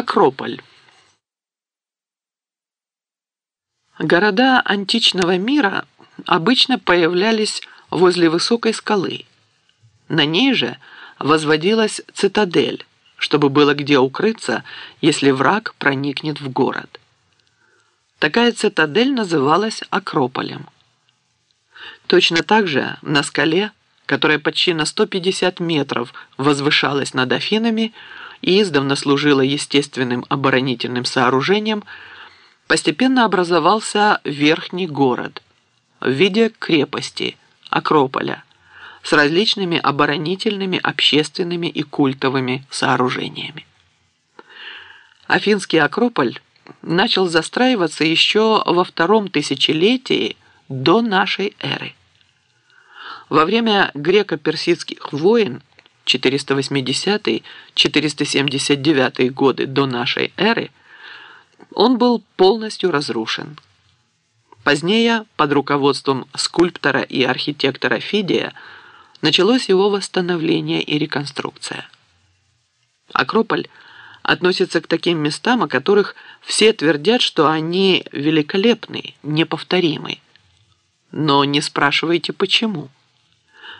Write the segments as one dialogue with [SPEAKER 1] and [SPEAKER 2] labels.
[SPEAKER 1] Акрополь. Города античного мира обычно появлялись возле высокой скалы. На ней же возводилась цитадель, чтобы было где укрыться, если враг проникнет в город. Такая цитадель называлась Акрополем. Точно так же на скале, которая почти на 150 метров возвышалась над Афинами издавна служила естественным оборонительным сооружением, постепенно образовался верхний город в виде крепости, Акрополя, с различными оборонительными, общественными и культовыми сооружениями. Афинский Акрополь начал застраиваться еще во втором тысячелетии до нашей эры. Во время греко-персидских войн 480-479 годы до нашей эры он был полностью разрушен. Позднее, под руководством скульптора и архитектора Фидия, началось его восстановление и реконструкция. Акрополь относится к таким местам, о которых все твердят, что они великолепны, неповторимы. Но не спрашивайте, почему.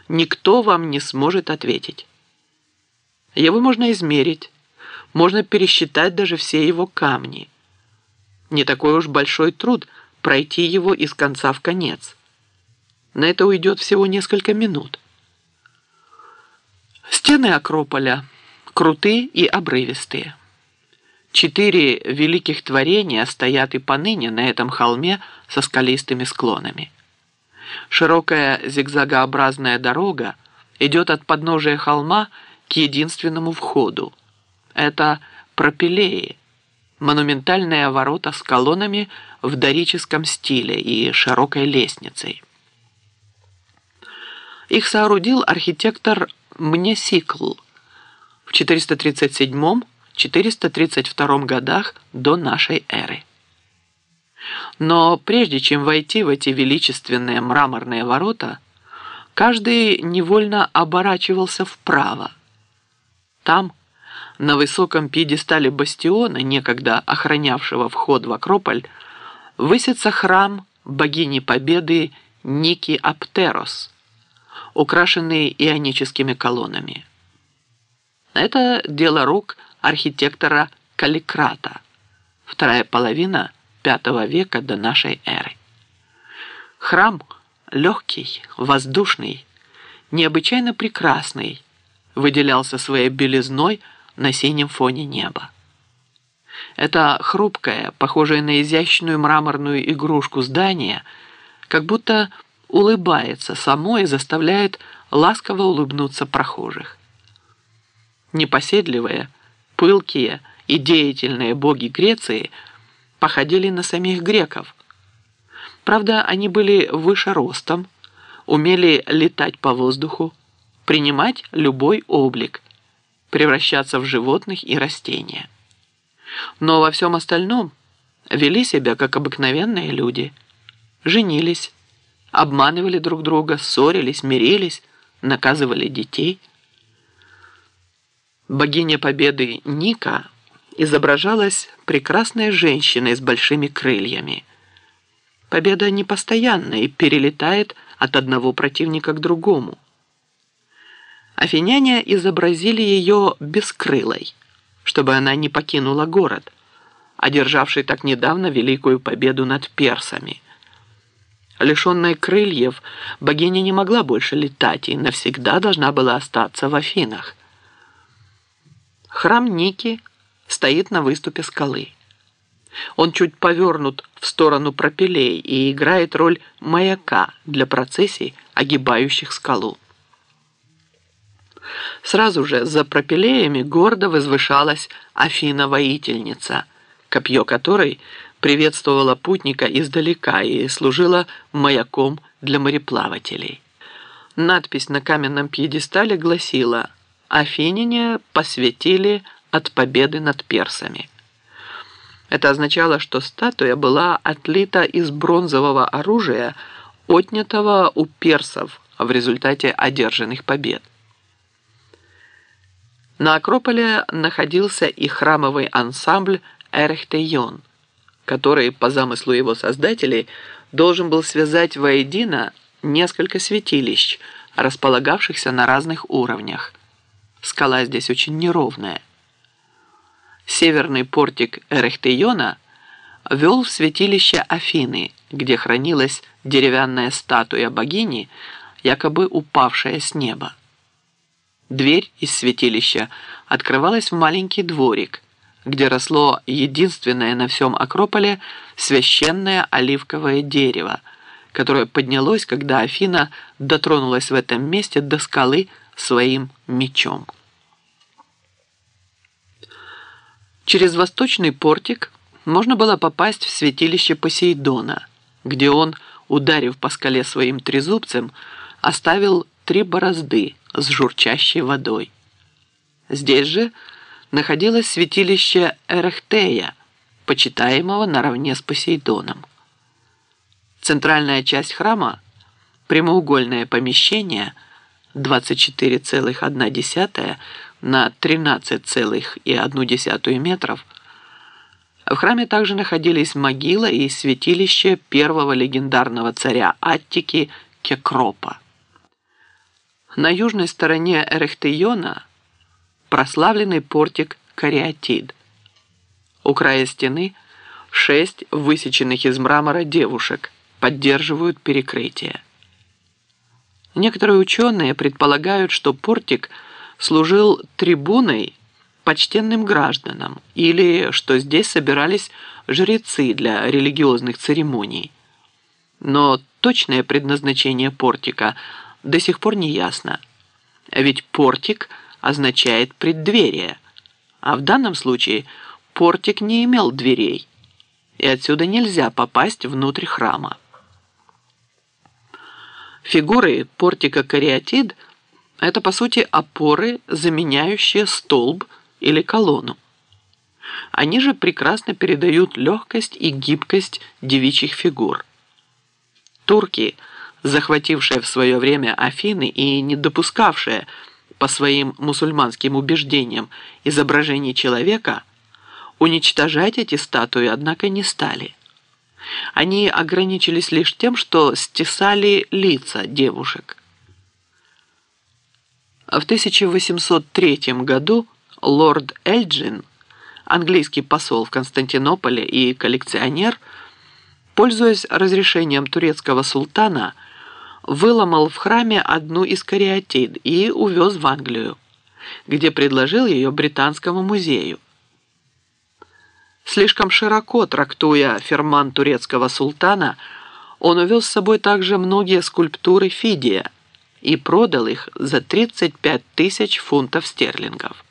[SPEAKER 1] Никто вам не сможет ответить. Его можно измерить, можно пересчитать даже все его камни. Не такой уж большой труд пройти его из конца в конец. На это уйдет всего несколько минут. Стены Акрополя крутые и обрывистые. Четыре великих творения стоят и поныне на этом холме со скалистыми склонами. Широкая зигзагообразная дорога идет от подножия холма к единственному входу. Это пропилеи, монументальные ворота с колоннами в дорическом стиле и широкой лестницей. Их соорудил архитектор Мнесикл в 437-432 годах до нашей эры. Но прежде чем войти в эти величественные мраморные ворота, каждый невольно оборачивался вправо. Там, на высоком пьедестале бастиона, некогда охранявшего вход в Акрополь, высится храм богини Победы Ники Аптерос, украшенный ионическими колоннами. Это дело рук архитектора Каликрата, вторая половина V века до нашей эры. Храм легкий, воздушный, необычайно прекрасный, выделялся своей белизной на синем фоне неба. Это хрупкое, похожее на изящную мраморную игрушку здание, как будто улыбается само и заставляет ласково улыбнуться прохожих. Непоседливые, пылкие и деятельные боги Греции походили на самих греков. Правда, они были выше ростом, умели летать по воздуху, принимать любой облик, превращаться в животных и растения. Но во всем остальном вели себя как обыкновенные люди. Женились, обманывали друг друга, ссорились, мирились, наказывали детей. Богиня Победы Ника изображалась прекрасная женщина с большими крыльями. Победа непостоянна и перелетает от одного противника к другому. Афиняне изобразили ее бескрылой, чтобы она не покинула город, одержавший так недавно великую победу над персами. Лишенная крыльев, богиня не могла больше летать и навсегда должна была остаться в Афинах. Храм Ники стоит на выступе скалы. Он чуть повернут в сторону пропилей и играет роль маяка для процессий, огибающих скалу. Сразу же за пропилеями гордо возвышалась Афина-воительница, копье которой приветствовала путника издалека и служила маяком для мореплавателей. Надпись на каменном пьедестале гласила «Афиняне посвятили от победы над персами». Это означало, что статуя была отлита из бронзового оружия, отнятого у персов в результате одержанных побед. На Акрополе находился и храмовый ансамбль Эрехтейон, который, по замыслу его создателей, должен был связать воедино несколько святилищ, располагавшихся на разных уровнях. Скала здесь очень неровная. Северный портик Эрехтейона вел в святилище Афины, где хранилась деревянная статуя богини, якобы упавшая с неба. Дверь из святилища открывалась в маленький дворик, где росло единственное на всем Акрополе священное оливковое дерево, которое поднялось, когда Афина дотронулась в этом месте до скалы своим мечом. Через восточный портик можно было попасть в святилище Посейдона, где он, ударив по скале своим трезубцем, оставил три борозды с журчащей водой. Здесь же находилось святилище Эрехтея, почитаемого наравне с Посейдоном. Центральная часть храма, прямоугольное помещение 24,1 на 13,1 метров, в храме также находились могила и святилище первого легендарного царя Аттики Кекропа. На южной стороне Эрехтейона прославленный портик Кариатид. У края стены шесть высеченных из мрамора девушек поддерживают перекрытие. Некоторые ученые предполагают, что портик служил трибуной почтенным гражданам или что здесь собирались жрецы для религиозных церемоний. Но точное предназначение портика – до сих пор не ясно. Ведь портик означает преддверие, а в данном случае портик не имел дверей, и отсюда нельзя попасть внутрь храма. Фигуры портика кариатид – это, по сути, опоры, заменяющие столб или колонну. Они же прекрасно передают легкость и гибкость девичьих фигур. Турки – захватившая в свое время Афины и не допускавшая по своим мусульманским убеждениям изображений человека, уничтожать эти статуи, однако, не стали. Они ограничились лишь тем, что стесали лица девушек. В 1803 году лорд Эльджин, английский посол в Константинополе и коллекционер, пользуясь разрешением турецкого султана, выломал в храме одну из кариатид и увез в Англию, где предложил ее Британскому музею. Слишком широко трактуя ферман турецкого султана, он увез с собой также многие скульптуры Фидия и продал их за 35 тысяч фунтов стерлингов.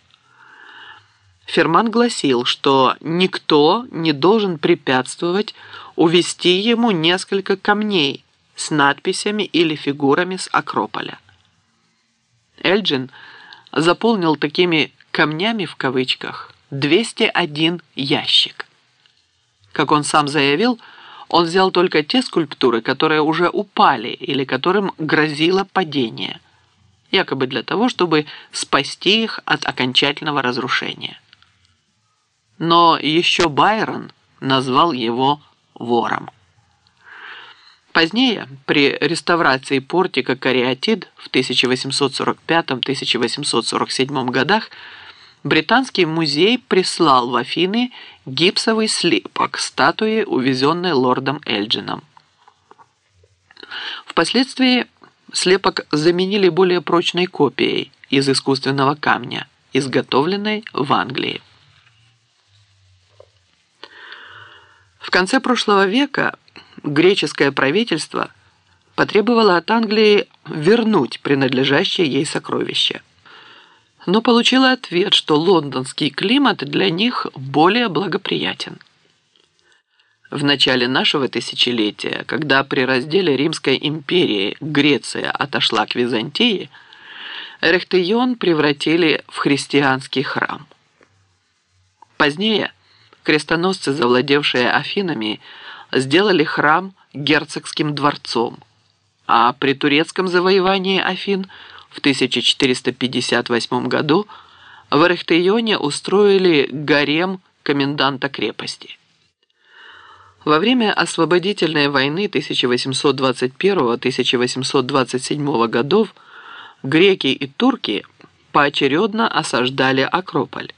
[SPEAKER 1] Ферман гласил, что никто не должен препятствовать увести ему несколько камней – с надписями или фигурами с Акрополя. Эльджин заполнил такими «камнями» в кавычках 201 ящик. Как он сам заявил, он взял только те скульптуры, которые уже упали или которым грозило падение, якобы для того, чтобы спасти их от окончательного разрушения. Но еще Байрон назвал его вором. Позднее, при реставрации портика Кариатид в 1845-1847 годах, Британский музей прислал в Афины гипсовый слепок статуи, увезенной лордом Эльджином. Впоследствии слепок заменили более прочной копией из искусственного камня, изготовленной в Англии. В конце прошлого века греческое правительство потребовало от Англии вернуть принадлежащее ей сокровище. Но получило ответ, что лондонский климат для них более благоприятен. В начале нашего тысячелетия, когда при разделе Римской империи Греция отошла к Византии, Рехтеон превратили в христианский храм. Позднее крестоносцы, завладевшие Афинами, сделали храм герцогским дворцом, а при турецком завоевании Афин в 1458 году в Эрехтеоне устроили гарем коменданта крепости. Во время освободительной войны 1821-1827 годов греки и турки поочередно осаждали Акрополь,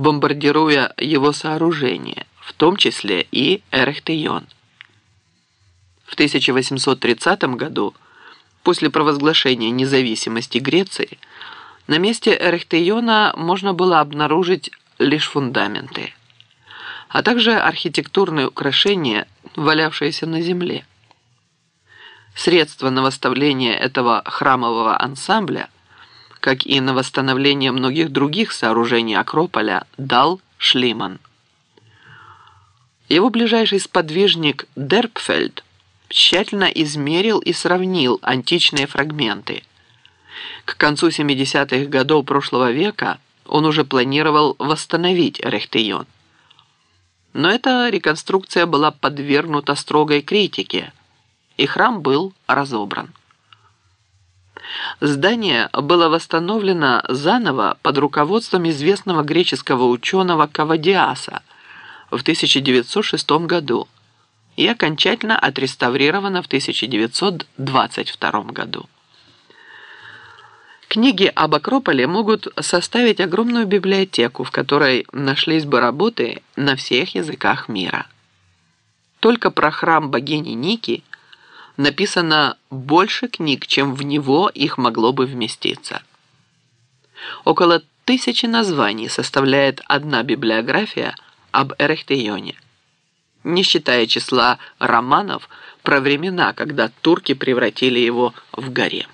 [SPEAKER 1] бомбардируя его сооружения, в том числе и Эрехтеон. В 1830 году, после провозглашения независимости Греции, на месте Эрехтеона можно было обнаружить лишь фундаменты, а также архитектурные украшения, валявшиеся на земле. Средства на восстановление этого храмового ансамбля, как и на восстановление многих других сооружений Акрополя, дал Шлиман. Его ближайший сподвижник Дерпфельд тщательно измерил и сравнил античные фрагменты. К концу 70-х годов прошлого века он уже планировал восстановить Рехтеон. Но эта реконструкция была подвергнута строгой критике, и храм был разобран. Здание было восстановлено заново под руководством известного греческого ученого Кавадиаса в 1906 году и окончательно отреставрировано в 1922 году. Книги об Акрополе могут составить огромную библиотеку, в которой нашлись бы работы на всех языках мира. Только про храм богини Ники написано больше книг, чем в него их могло бы вместиться. Около тысячи названий составляет одна библиография об Эрехтеоне, не считая числа романов про времена, когда турки превратили его в гарем.